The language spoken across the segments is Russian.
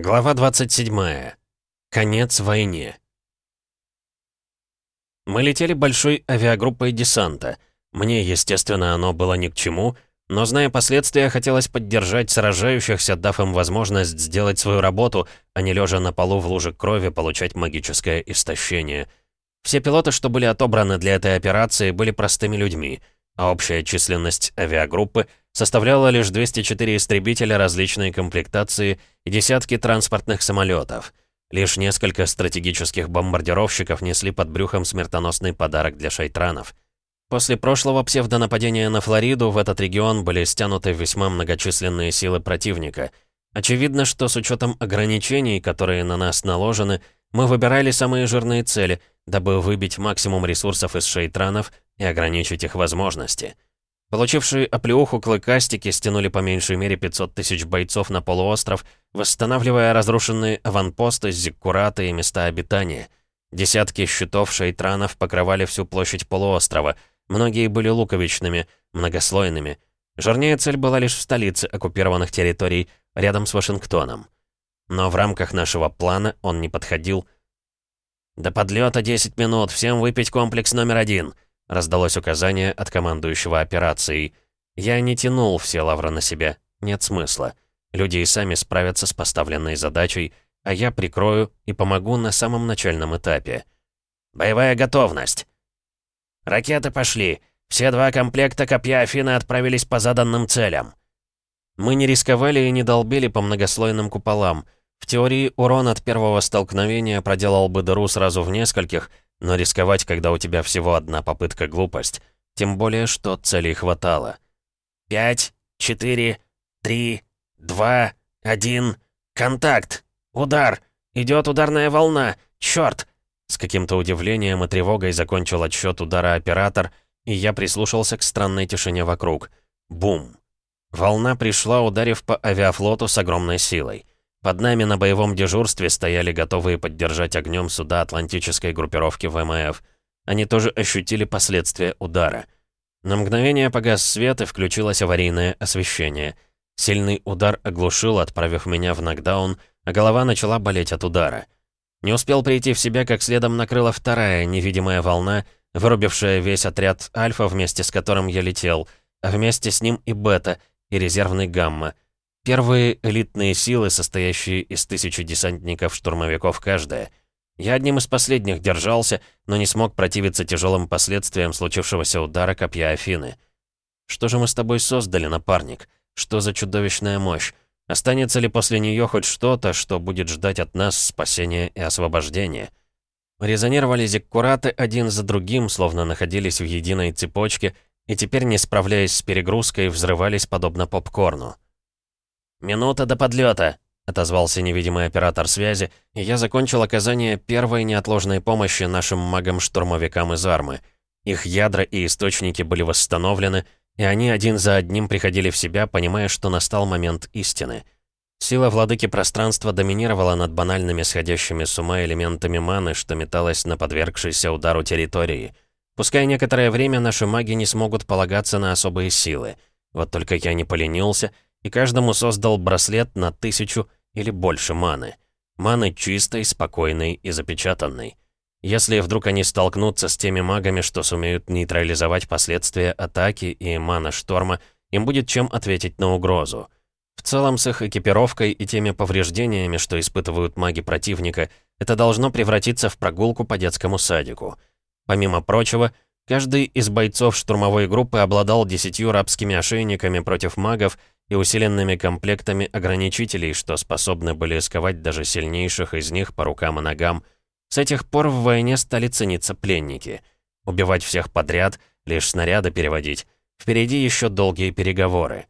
Глава 27. Конец войне. Мы летели большой авиагруппой десанта. Мне, естественно, оно было ни к чему, но, зная последствия, хотелось поддержать сражающихся, дав им возможность сделать свою работу, а не лежа на полу в луже крови получать магическое истощение. Все пилоты, что были отобраны для этой операции, были простыми людьми, а общая численность авиагруппы составляла лишь 204 истребителя различной комплектации и десятки транспортных самолетов. Лишь несколько стратегических бомбардировщиков несли под брюхом смертоносный подарок для шайтранов. После прошлого псевдонападения на Флориду в этот регион были стянуты весьма многочисленные силы противника. Очевидно, что с учетом ограничений, которые на нас наложены, мы выбирали самые жирные цели, дабы выбить максимум ресурсов из шейтранов и ограничить их возможности. Получившие оплеуху клыкастики стянули по меньшей мере 500 тысяч бойцов на полуостров, восстанавливая разрушенные аванпосты, зиккураты и места обитания. Десятки щитов шейтранов покрывали всю площадь полуострова. Многие были луковичными, многослойными. Жирнее цель была лишь в столице оккупированных территорий, рядом с Вашингтоном. Но в рамках нашего плана он не подходил. «До подлета 10 минут, всем выпить комплекс номер один», Раздалось указание от командующего операцией. Я не тянул все лавры на себя. Нет смысла. Люди и сами справятся с поставленной задачей, а я прикрою и помогу на самом начальном этапе. «Боевая готовность!» «Ракеты пошли! Все два комплекта копья Афины отправились по заданным целям!» Мы не рисковали и не долбили по многослойным куполам. В теории, урон от первого столкновения проделал бы дыру сразу в нескольких, но рисковать, когда у тебя всего одна попытка глупость. Тем более, что целей хватало. «Пять, четыре, три, два, один, контакт! Удар! Идет ударная волна! Черт!» С каким-то удивлением и тревогой закончил отсчет удара оператор, и я прислушался к странной тишине вокруг. Бум! Волна пришла, ударив по авиафлоту с огромной силой. Под нами на боевом дежурстве стояли готовые поддержать огнем суда Атлантической группировки ВМФ. Они тоже ощутили последствия удара. На мгновение погас свет и включилось аварийное освещение. Сильный удар оглушил, отправив меня в нокдаун, а голова начала болеть от удара. Не успел прийти в себя, как следом накрыла вторая невидимая волна, вырубившая весь отряд Альфа, вместе с которым я летел, а вместе с ним и Бета, и резервный Гамма — Первые элитные силы, состоящие из тысячи десантников-штурмовиков каждая. Я одним из последних держался, но не смог противиться тяжелым последствиям случившегося удара копья Афины. Что же мы с тобой создали, напарник? Что за чудовищная мощь? Останется ли после нее хоть что-то, что будет ждать от нас спасения и освобождения? Резонировали зиккураты один за другим, словно находились в единой цепочке, и теперь, не справляясь с перегрузкой, взрывались подобно попкорну. «Минута до подлета», — отозвался невидимый оператор связи, и я закончил оказание первой неотложной помощи нашим магам-штурмовикам из армы. Их ядра и источники были восстановлены, и они один за одним приходили в себя, понимая, что настал момент истины. Сила владыки пространства доминировала над банальными сходящими с ума элементами маны, что металась на подвергшейся удару территории. Пускай некоторое время наши маги не смогут полагаться на особые силы. Вот только я не поленился — и каждому создал браслет на тысячу или больше маны. Маны чистой, спокойной и запечатанной. Если вдруг они столкнутся с теми магами, что сумеют нейтрализовать последствия атаки и мана шторма, им будет чем ответить на угрозу. В целом, с их экипировкой и теми повреждениями, что испытывают маги противника, это должно превратиться в прогулку по детскому садику. Помимо прочего, каждый из бойцов штурмовой группы обладал десятью рабскими ошейниками против магов и усиленными комплектами ограничителей, что способны были сковать даже сильнейших из них по рукам и ногам. С этих пор в войне стали цениться пленники. Убивать всех подряд, лишь снаряды переводить. Впереди еще долгие переговоры.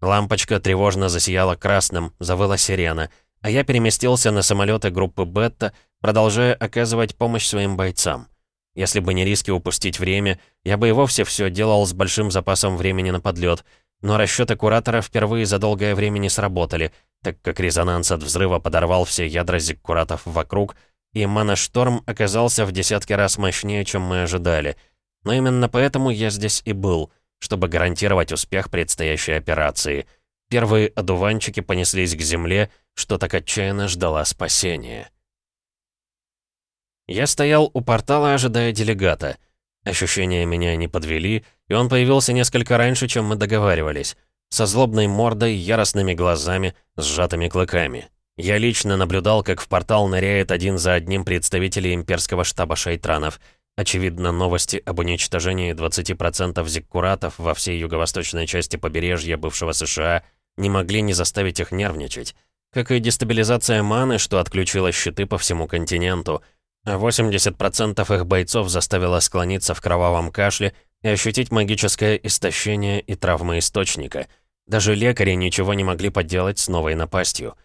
Лампочка тревожно засияла красным, завыла сирена, а я переместился на самолеты группы «Бетта», продолжая оказывать помощь своим бойцам. Если бы не риски упустить время, я бы и вовсе все делал с большим запасом времени на подлет — но расчеты куратора впервые за долгое время не сработали, так как резонанс от взрыва подорвал все ядра зиккуратов вокруг, и маношторм оказался в десятки раз мощнее, чем мы ожидали. Но именно поэтому я здесь и был, чтобы гарантировать успех предстоящей операции. Первые одуванчики понеслись к земле, что так отчаянно ждала спасения. Я стоял у портала, ожидая делегата. Ощущения меня не подвели, и он появился несколько раньше, чем мы договаривались. Со злобной мордой, яростными глазами, сжатыми клыками. Я лично наблюдал, как в портал ныряет один за одним представители имперского штаба шайтранов. Очевидно, новости об уничтожении 20% зиккуратов во всей юго-восточной части побережья бывшего США не могли не заставить их нервничать. Как и дестабилизация маны, что отключила щиты по всему континенту — 80% их бойцов заставило склониться в кровавом кашле и ощутить магическое истощение и травмы источника. Даже лекари ничего не могли поделать с новой напастью.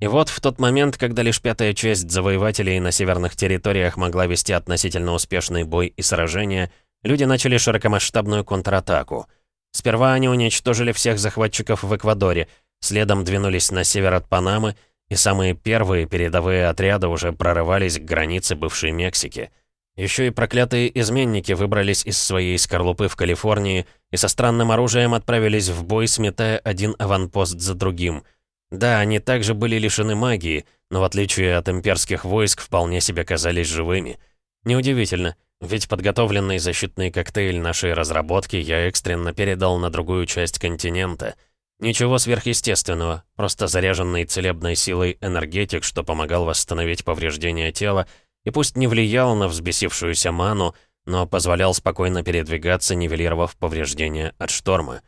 И вот в тот момент, когда лишь пятая часть завоевателей на северных территориях могла вести относительно успешный бой и сражения, люди начали широкомасштабную контратаку. Сперва они уничтожили всех захватчиков в Эквадоре, следом двинулись на север от Панамы, и самые первые передовые отряды уже прорывались к границе бывшей Мексики. Еще и проклятые изменники выбрались из своей скорлупы в Калифорнии и со странным оружием отправились в бой, сметая один аванпост за другим. Да, они также были лишены магии, но в отличие от имперских войск вполне себе казались живыми. Неудивительно, ведь подготовленный защитный коктейль нашей разработки я экстренно передал на другую часть континента — Ничего сверхъестественного, просто заряженный целебной силой энергетик, что помогал восстановить повреждения тела, и пусть не влиял на взбесившуюся ману, но позволял спокойно передвигаться, нивелировав повреждения от шторма.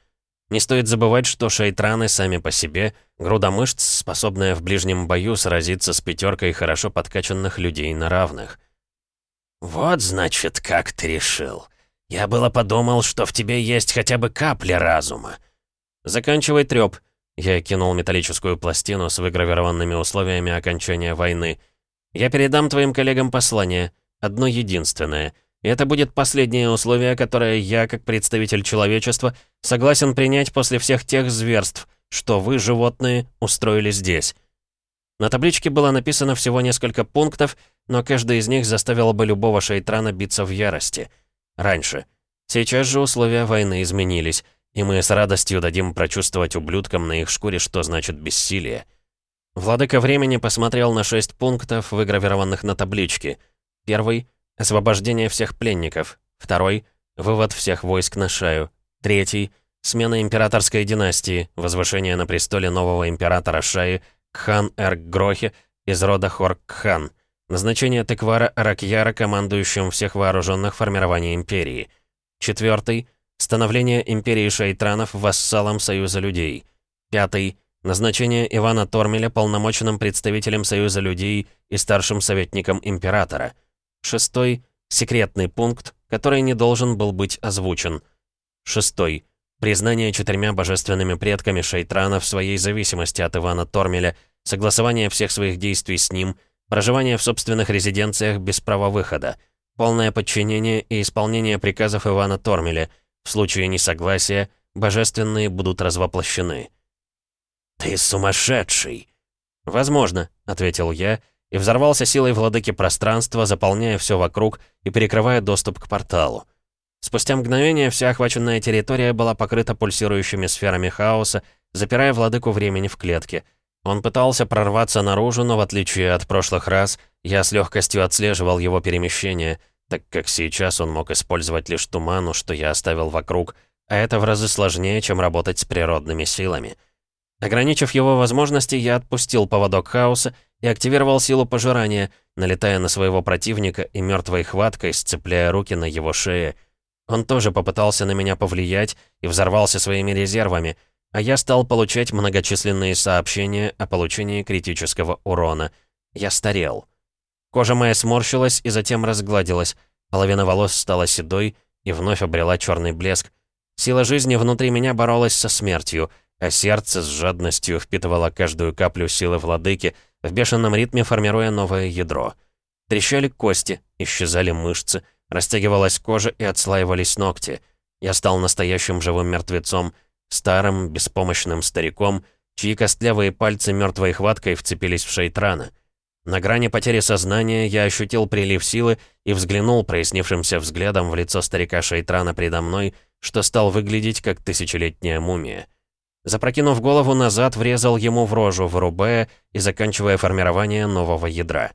Не стоит забывать, что шейтраны сами по себе — груда мышц, способная в ближнем бою сразиться с пятеркой хорошо подкачанных людей на равных. «Вот, значит, как ты решил. Я было подумал, что в тебе есть хотя бы капля разума. «Заканчивай трёп!» Я кинул металлическую пластину с выгравированными условиями окончания войны. «Я передам твоим коллегам послание. Одно единственное. И это будет последнее условие, которое я, как представитель человечества, согласен принять после всех тех зверств, что вы, животные, устроили здесь». На табличке было написано всего несколько пунктов, но каждый из них заставил бы любого шейтрана биться в ярости. Раньше. Сейчас же условия войны изменились и мы с радостью дадим прочувствовать ублюдкам на их шкуре, что значит бессилие. Владыка времени посмотрел на шесть пунктов, выгравированных на табличке. Первый — освобождение всех пленников. Второй — вывод всех войск на шаю. Третий — смена императорской династии, возвышение на престоле нового императора Шаи Кхан Эрк Грохи из рода Хорк-Кхан. Назначение Теквара Аракьяра командующим всех вооруженных формирований империи. Четвертый — Становление империи шайтранов вассалом Союза людей. Пятый. Назначение Ивана Тормеля полномоченным представителем Союза людей и старшим советником императора. Шестой. Секретный пункт, который не должен был быть озвучен. Шестой. Признание четырьмя божественными предками шайтранов своей зависимости от Ивана Тормеля, согласование всех своих действий с ним, проживание в собственных резиденциях без права выхода, полное подчинение и исполнение приказов Ивана Тормеля – в случае несогласия божественные будут развоплощены. «Ты сумасшедший!» «Возможно», — ответил я, и взорвался силой владыки пространства, заполняя все вокруг и перекрывая доступ к порталу. Спустя мгновение вся охваченная территория была покрыта пульсирующими сферами хаоса, запирая владыку времени в клетке. Он пытался прорваться наружу, но в отличие от прошлых раз, я с легкостью отслеживал его перемещение — так как сейчас он мог использовать лишь туману, что я оставил вокруг, а это в разы сложнее, чем работать с природными силами. Ограничив его возможности, я отпустил поводок хаоса и активировал силу пожирания, налетая на своего противника и мертвой хваткой сцепляя руки на его шее. Он тоже попытался на меня повлиять и взорвался своими резервами, а я стал получать многочисленные сообщения о получении критического урона. Я старел. Кожа моя сморщилась и затем разгладилась. Половина волос стала седой и вновь обрела черный блеск. Сила жизни внутри меня боролась со смертью, а сердце с жадностью впитывало каждую каплю силы владыки, в бешеном ритме формируя новое ядро. Трещали кости, исчезали мышцы, растягивалась кожа и отслаивались ногти. Я стал настоящим живым мертвецом, старым, беспомощным стариком, чьи костлявые пальцы мертвой хваткой вцепились в шейтрана — на грани потери сознания я ощутил прилив силы и взглянул прояснившимся взглядом в лицо старика Шейтрана предо мной, что стал выглядеть как тысячелетняя мумия. Запрокинув голову назад, врезал ему в рожу, вырубая и заканчивая формирование нового ядра.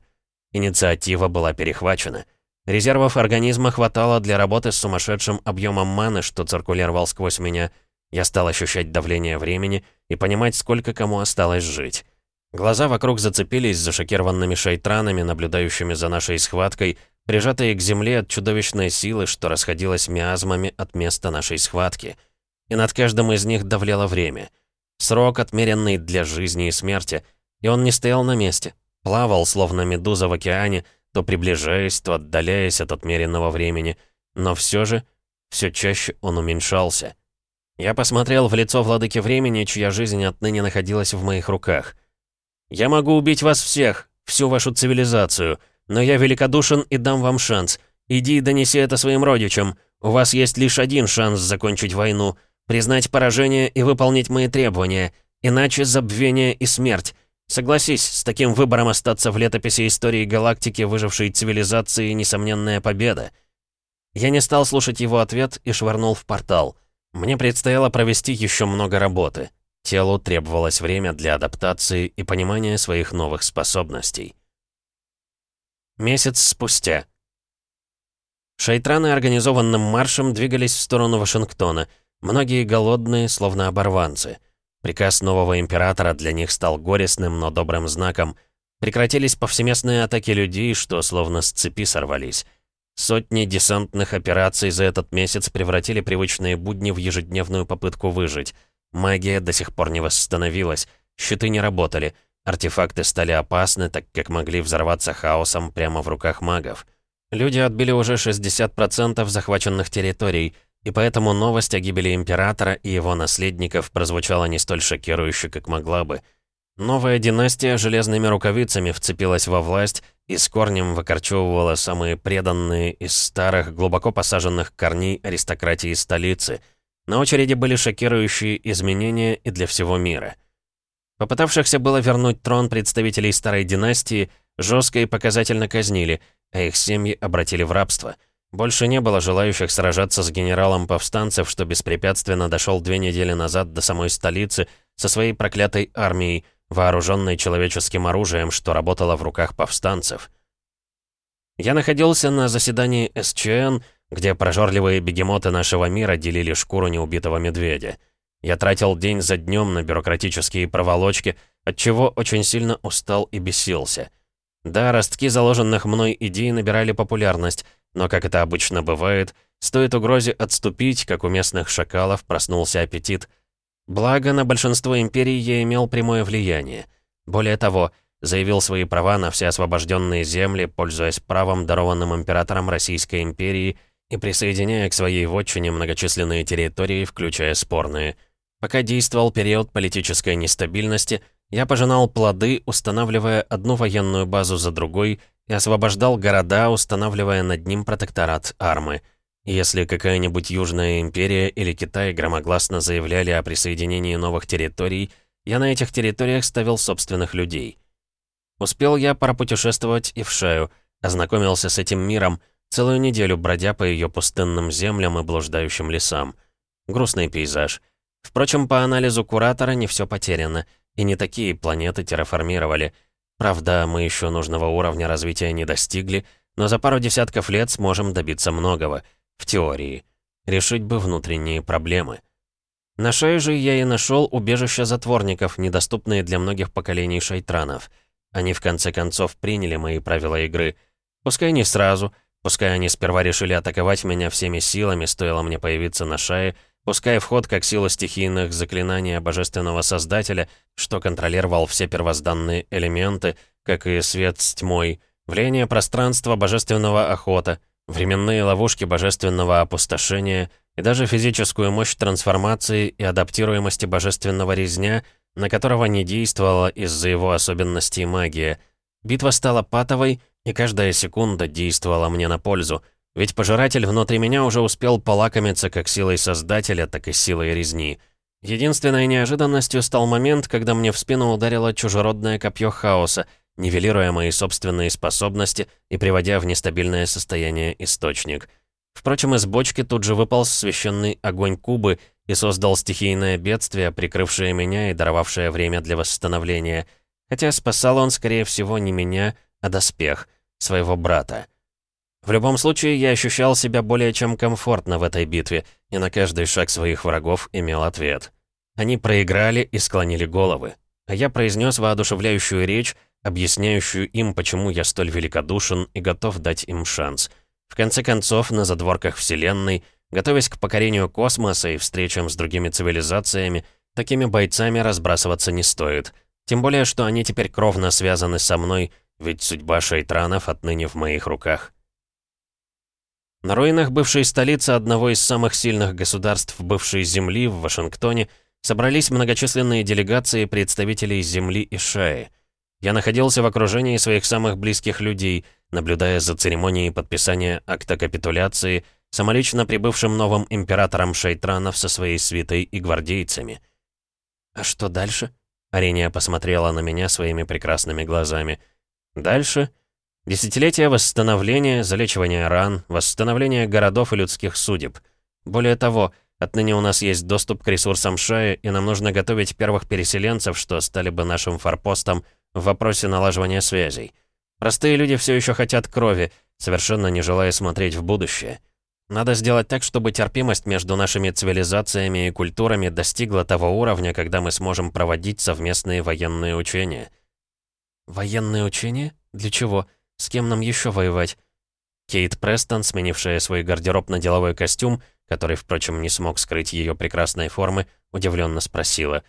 Инициатива была перехвачена. Резервов организма хватало для работы с сумасшедшим объемом маны, что циркулировал сквозь меня. Я стал ощущать давление времени и понимать, сколько кому осталось жить. Глаза вокруг зацепились за шокированными шайтранами, наблюдающими за нашей схваткой, прижатые к земле от чудовищной силы, что расходилась миазмами от места нашей схватки. И над каждым из них давлело время. Срок, отмеренный для жизни и смерти. И он не стоял на месте. Плавал, словно медуза в океане, то приближаясь, то отдаляясь от отмеренного времени. Но все же, все чаще он уменьшался. Я посмотрел в лицо владыки времени, чья жизнь отныне находилась в моих руках. «Я могу убить вас всех, всю вашу цивилизацию, но я великодушен и дам вам шанс. Иди и донеси это своим родичам. У вас есть лишь один шанс закончить войну, признать поражение и выполнить мои требования, иначе забвение и смерть. Согласись, с таким выбором остаться в летописи истории галактики выжившей цивилизации несомненная победа». Я не стал слушать его ответ и швырнул в портал. Мне предстояло провести еще много работы. Телу требовалось время для адаптации и понимания своих новых способностей. Месяц спустя. Шайтраны организованным маршем двигались в сторону Вашингтона, многие голодные, словно оборванцы. Приказ нового императора для них стал горестным, но добрым знаком. Прекратились повсеместные атаки людей, что словно с цепи сорвались. Сотни десантных операций за этот месяц превратили привычные будни в ежедневную попытку выжить — Магия до сих пор не восстановилась, щиты не работали, артефакты стали опасны, так как могли взорваться хаосом прямо в руках магов. Люди отбили уже 60% захваченных территорий, и поэтому новость о гибели Императора и его наследников прозвучала не столь шокирующе, как могла бы. Новая династия железными рукавицами вцепилась во власть и с корнем выкорчевывала самые преданные из старых, глубоко посаженных корней аристократии столицы — на очереди были шокирующие изменения и для всего мира. Попытавшихся было вернуть трон представителей старой династии, жестко и показательно казнили, а их семьи обратили в рабство. Больше не было желающих сражаться с генералом повстанцев, что беспрепятственно дошел две недели назад до самой столицы со своей проклятой армией, вооруженной человеческим оружием, что работало в руках повстанцев. Я находился на заседании СЧН, где прожорливые бегемоты нашего мира делили шкуру неубитого медведя. Я тратил день за днем на бюрократические проволочки, отчего очень сильно устал и бесился. Да, ростки заложенных мной идей набирали популярность, но, как это обычно бывает, стоит угрозе отступить, как у местных шакалов проснулся аппетит. Благо, на большинство империй я имел прямое влияние. Более того, заявил свои права на все освобожденные земли, пользуясь правом, дарованным императором Российской империи – и присоединяя к своей вотчине многочисленные территории, включая спорные. Пока действовал период политической нестабильности, я пожинал плоды, устанавливая одну военную базу за другой, и освобождал города, устанавливая над ним протекторат армы. если какая-нибудь Южная империя или Китай громогласно заявляли о присоединении новых территорий, я на этих территориях ставил собственных людей. Успел я пропутешествовать и в Шаю, ознакомился с этим миром, Целую неделю бродя по ее пустынным землям и блуждающим лесам. Грустный пейзаж. Впрочем, по анализу куратора не все потеряно, и не такие планеты терраформировали. Правда, мы еще нужного уровня развития не достигли, но за пару десятков лет сможем добиться многого. В теории. Решить бы внутренние проблемы. На шее же я и нашел убежище затворников, недоступные для многих поколений шайтранов. Они в конце концов приняли мои правила игры. Пускай не сразу — Пускай они сперва решили атаковать меня всеми силами, стоило мне появиться на шае, пускай вход как сила стихийных заклинаний Божественного Создателя, что контролировал все первозданные элементы, как и свет с тьмой, влияние пространства Божественного Охота, временные ловушки Божественного Опустошения и даже физическую мощь трансформации и адаптируемости Божественного Резня, на которого не действовала из-за его особенностей магия. Битва стала патовой, и каждая секунда действовала мне на пользу, ведь пожиратель внутри меня уже успел полакомиться как силой Создателя, так и силой резни. Единственной неожиданностью стал момент, когда мне в спину ударило чужеродное копье хаоса, нивелируя мои собственные способности и приводя в нестабильное состояние источник. Впрочем, из бочки тут же выпал священный огонь Кубы и создал стихийное бедствие, прикрывшее меня и даровавшее время для восстановления. Хотя спасал он, скорее всего, не меня, а доспех, своего брата. В любом случае, я ощущал себя более чем комфортно в этой битве, и на каждый шаг своих врагов имел ответ. Они проиграли и склонили головы. А я произнес воодушевляющую речь, объясняющую им, почему я столь великодушен и готов дать им шанс. В конце концов, на задворках Вселенной, готовясь к покорению космоса и встречам с другими цивилизациями, такими бойцами разбрасываться не стоит. Тем более, что они теперь кровно связаны со мной, ведь судьба шейтранов отныне в моих руках. На руинах бывшей столицы одного из самых сильных государств бывшей Земли в Вашингтоне собрались многочисленные делегации представителей Земли и Шаи. Я находился в окружении своих самых близких людей, наблюдая за церемонией подписания акта капитуляции, самолично прибывшим новым императором Шейтранов со своей свитой и гвардейцами. «А что дальше?» Арения посмотрела на меня своими прекрасными глазами. «Дальше?» Десятилетия восстановления, залечивания ран, восстановления городов и людских судеб. Более того, отныне у нас есть доступ к ресурсам Шаи, и нам нужно готовить первых переселенцев, что стали бы нашим форпостом в вопросе налаживания связей. Простые люди все еще хотят крови, совершенно не желая смотреть в будущее. Надо сделать так, чтобы терпимость между нашими цивилизациями и культурами достигла того уровня, когда мы сможем проводить совместные военные учения. Военные учения? Для чего? С кем нам еще воевать? Кейт Престон, сменившая свой гардероб на деловой костюм, который, впрочем, не смог скрыть ее прекрасной формы, удивленно спросила.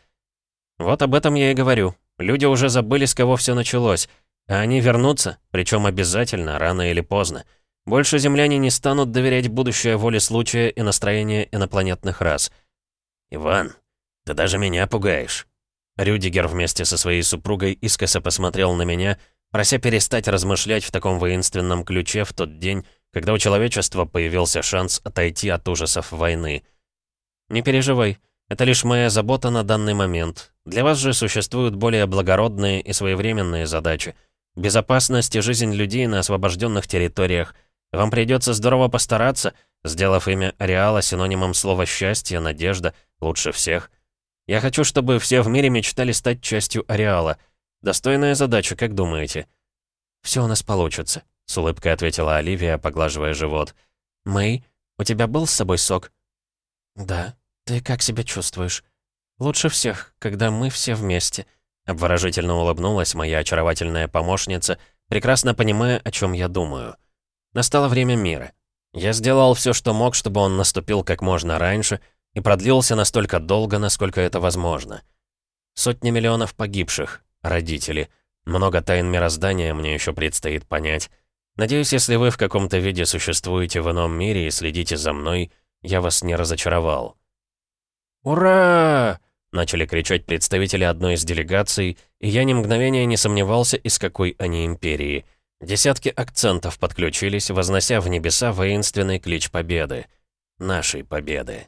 «Вот об этом я и говорю. Люди уже забыли, с кого все началось. А они вернутся, причем обязательно, рано или поздно. Больше земляне не станут доверять будущее воле случая и настроения инопланетных рас. «Иван, ты даже меня пугаешь». Рюдигер вместе со своей супругой искоса посмотрел на меня, прося перестать размышлять в таком воинственном ключе в тот день, когда у человечества появился шанс отойти от ужасов войны. «Не переживай, это лишь моя забота на данный момент. Для вас же существуют более благородные и своевременные задачи. Безопасность и жизнь людей на освобожденных территориях. Вам придется здорово постараться, сделав имя Ареала синонимом слова «счастье», «надежда», «лучше всех». Я хочу, чтобы все в мире мечтали стать частью Ареала — Достойная задача, как думаете?» «Все у нас получится», — с улыбкой ответила Оливия, поглаживая живот. «Мэй, у тебя был с собой сок?» «Да. Ты как себя чувствуешь?» «Лучше всех, когда мы все вместе», — обворожительно улыбнулась моя очаровательная помощница, прекрасно понимая, о чем я думаю. Настало время мира. Я сделал все, что мог, чтобы он наступил как можно раньше и продлился настолько долго, насколько это возможно. Сотни миллионов погибших, родители. Много тайн мироздания мне еще предстоит понять. Надеюсь, если вы в каком-то виде существуете в ином мире и следите за мной, я вас не разочаровал. «Ура!» — начали кричать представители одной из делегаций, и я ни мгновения не сомневался, из какой они империи. Десятки акцентов подключились, вознося в небеса воинственный клич победы. Нашей победы.